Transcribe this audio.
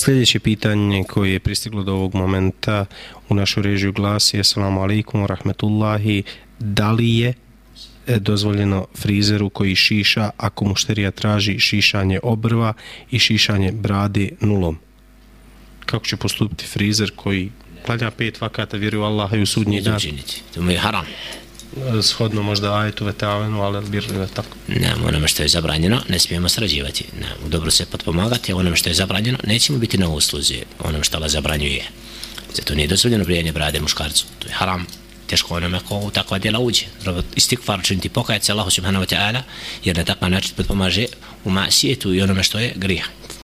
Sljedeće pitanje koje je pristiglo do ovog momenta u našu režiju glasi Assalamu alaikum wa rahmetullahi da li je e, dozvoljeno frizeru koji šiša ako mušterija traži šišanje obrva i šišanje brade nulom? Kako će postupiti frizer koji klanja pet vakata, vjeruje Allaha i u sudnji dan? To mu je haram E, shodno možda ajetu vetavenu, ali bir e, tako. Ne, onome što je zabranjeno, ne smijemo srađivati. Ne, u dobro se potpomagati, onome što je zabranjeno, nećemo biti na usluzi onome što Allah zabranjuje. Zato nije dozvoljeno prijanje brade muškarcu. To je haram. Teško onome ko u takva djela uđe. Treba istikvar činiti pokajati se Allahu subhanahu wa ta'ala, jer na takav način potpomaže u masijetu i onome što je grija.